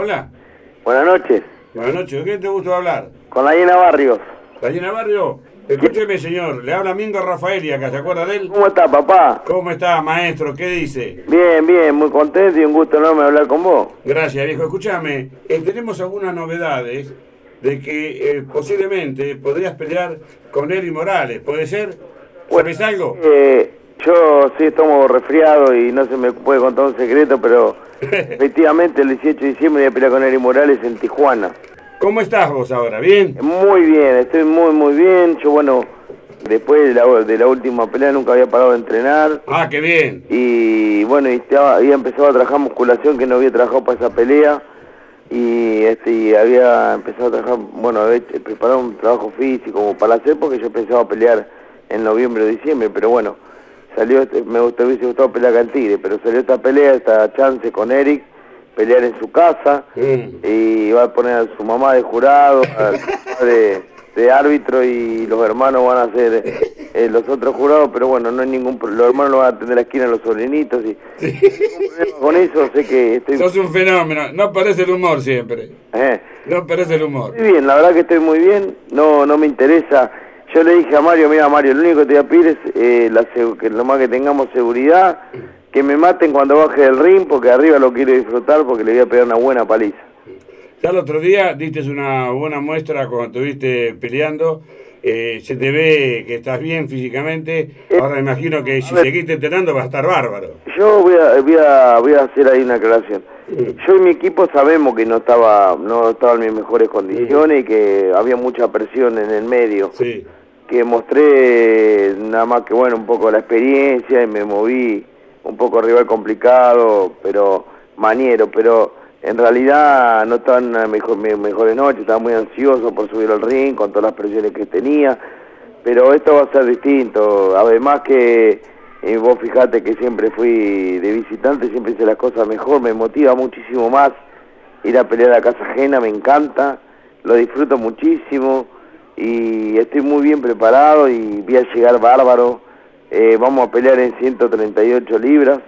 Hola. Buenas noches. Buenas noches. ¿De qué te gusta hablar? Con la Llena Barrios. ¿La llena barrio? Escúcheme, señor. Le habla Mingo Rafaeli acá. ¿Se acuerda de él? ¿Cómo está, papá? ¿Cómo está, maestro? ¿Qué dice? Bien, bien, muy contento y un gusto enorme hablar con vos. Gracias, viejo. Escúchame. eh, tenemos algunas novedades de que eh, posiblemente podrías pelear con Eri Morales. ¿Puede ser? ¿Sabes algo? Eh, yo sí estamos resfriados y no se me puede contar un secreto, pero efectivamente el 18 de diciembre voy a pelear con Eri Morales en Tijuana. ¿Cómo estás vos ahora? ¿Bien? Muy bien, estoy muy, muy bien. Yo, bueno, después de la, de la última pelea nunca había parado de entrenar. Ah, qué bien. Y bueno, y estaba- había empezado a trabajar musculación que no había trabajado para esa pelea. Y este y había empezado a trabajar, bueno, había preparado un trabajo físico como para hacer porque yo pensaba pelear en noviembre o diciembre, pero bueno, salió, este- me gustó, hubiese gustado pelear en Tigre, pero salió esta pelea, esta chance con Eric, pelear en su casa y va a poner a su mamá de jurado, al papá de, de árbitro y los hermanos van a ser eh, los otros jurados, pero bueno, no hay ningún pro- los hermanos lo van a atender a la esquina los sobrinitos y problema con eso, sé que estoy Sos un fenómeno. No parece el humor siempre. eh, No parece el humor. muy bien, la verdad que estoy muy bien, no no me interesa. Yo le dije a Mario, mira Mario, lo único que te voy a pedir es eh, la que lo más que tengamos seguridad, que me maten cuando baje del ring, porque arriba lo quiero disfrutar, porque le voy a pegar una buena paliza. Ya el otro día diste una buena muestra cuando estuviste peleando. Eh, se te ve que estás bien físicamente. Ahora me imagino que si seguiste entrenando va a estar bárbaro. Yo voy a, voy a, voy a hacer ahí una aclaración. Yo y mi equipo sabemos que no estaba, no estaba en mis mejores condiciones y que había mucha presión en el medio. Sí. Que mostré nada más que bueno un poco la experiencia y me moví un poco rival complicado, pero maniero, pero en realidad no estaba en mejor, mejores noches, estaba muy ansioso por subir al ring con todas las presiones que tenía, pero esto va a ser distinto, además que eh, vos fijate que siempre fui de visitante, siempre hice las cosas mejor, me motiva muchísimo más ir a pelear a casa ajena, me encanta, lo disfruto muchísimo y estoy muy bien preparado y voy a llegar bárbaro. Eh, vamos a pelear en 138 libras,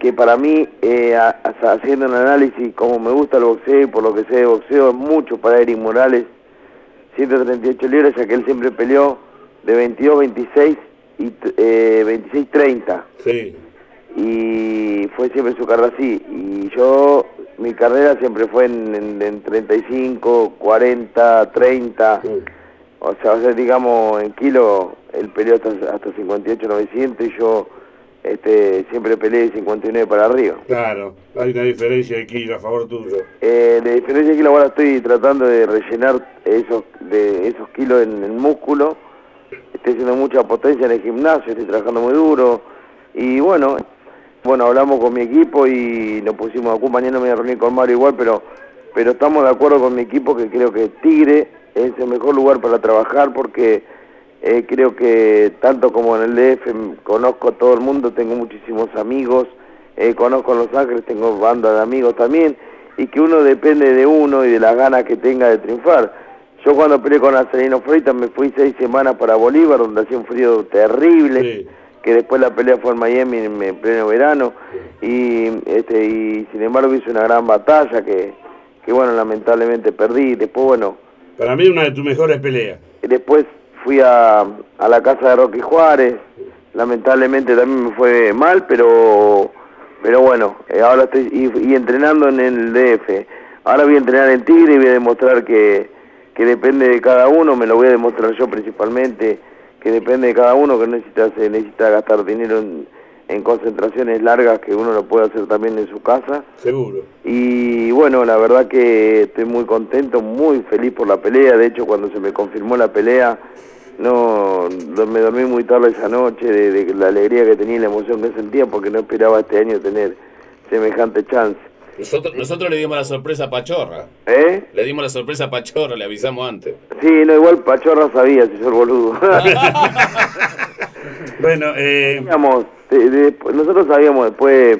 que para mí, eh, a- a- haciendo un análisis como me gusta el boxeo y por lo que sé de boxeo, es mucho para Eric Morales. 138 libras, ya que él siempre peleó de 22, 26 y eh, 26, 30 Sí. y fue siempre su carrera así. Y yo, mi carrera siempre fue en, en- en 35, 40, 30. Mm. O sea, o sea, digamos, en kilo, él peleó hasta, hasta 58, 900 y yo este, siempre peleé de 59 para arriba. Claro. Hay una diferencia de kilo a favor tuyo. Eh, de diferencia de kilo, ahora estoy tratando de rellenar esos, de esos kilos en el músculo. Estoy haciendo mucha potencia en el gimnasio, estoy trabajando muy duro. Y bueno, bueno, hablamos con mi equipo y nos pusimos acuerdo. Mañana me voy a reunir con Mario igual, pero, pero estamos de acuerdo con mi equipo que creo que Tigre es el mejor lugar para trabajar porque eh, creo que tanto como en el DF conozco a todo el mundo, tengo muchísimos amigos, eh, conozco en Los Ángeles, tengo banda de amigos también, y que uno depende de uno y de las ganas que tenga de triunfar. Yo cuando peleé con Acelino Freitas me fui seis semanas para Bolívar, donde hacía un frío terrible, Sí. Que después la pelea fue en Miami en, en pleno verano, y, este, y sin embargo hice una gran batalla que, que bueno, lamentablemente perdí, después bueno, Para mí una de tus mejores peleas. Después fui a, a la casa de Rocky Juárez, lamentablemente también me fue mal, pero pero bueno, eh, ahora estoy y, y entrenando en el DF. Ahora voy a entrenar en Tigre y voy a demostrar que, que depende de cada uno, me lo voy a demostrar yo principalmente, que depende de cada uno, que necesita, se necesita gastar dinero en, en concentraciones largas que uno lo puede hacer también en su casa. Seguro. Y bueno, la verdad que estoy muy contento, muy feliz por la pelea. De hecho, cuando se me confirmó la pelea, no me dormí muy tarde esa noche de, de la alegría que tenía y la emoción que sentía porque no esperaba este año tener semejante chance. Nosotros, nosotros le dimos la sorpresa a Pachorra. ¿Eh? Le dimos la sorpresa a Pachorra, le avisamos antes. Sí, no, igual Pachorra sabía el boludo. Bueno, eh, Sabíamos, de- de- nosotros sabíamos después,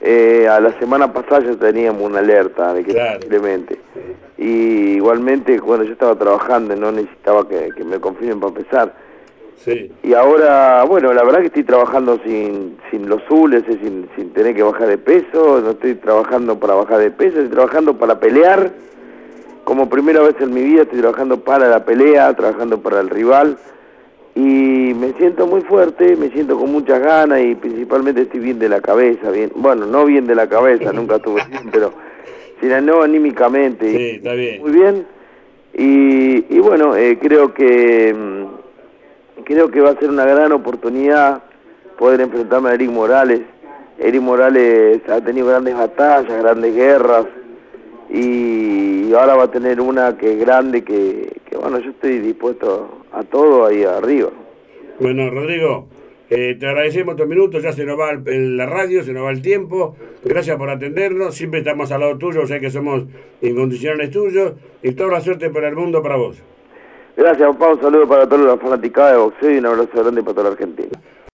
eh, a la semana pasada ya teníamos una alerta de que Claro. posiblemente. Y igualmente, cuando yo estaba trabajando, no necesitaba que, que me confirmen para empezar. Sí. Y ahora, bueno, la verdad que estoy trabajando sin, sin los zules, eh, sin, sin tener que bajar de peso, no estoy trabajando para bajar de peso, estoy trabajando para pelear. Como primera vez en mi vida estoy trabajando para la pelea, trabajando para el rival. Y me siento muy fuerte, me siento con muchas ganas y principalmente estoy bien de la cabeza, bien, bueno, no bien de la cabeza, nunca estuve bien, pero sino no anímicamente. Sí, está bien. Muy bien. Y, y bueno, eh, creo que mm, creo que va a ser una gran oportunidad poder enfrentarme a Eric Morales. Eric Morales ha tenido grandes batallas, grandes guerras y ahora va a tener una que es grande, que, que bueno, yo estoy dispuesto a todo ahí arriba. Bueno, Rodrigo, eh, te agradecemos estos minutos, ya se nos va el- la radio, se nos va el tiempo. Gracias por atendernos, siempre estamos al lado tuyo, sé que somos incondicionales tuyos y toda la suerte para el mundo para vos. Gracias, papá. Un saludo para todos los fanaticados de boxeo y un abrazo grande para toda la Argentina.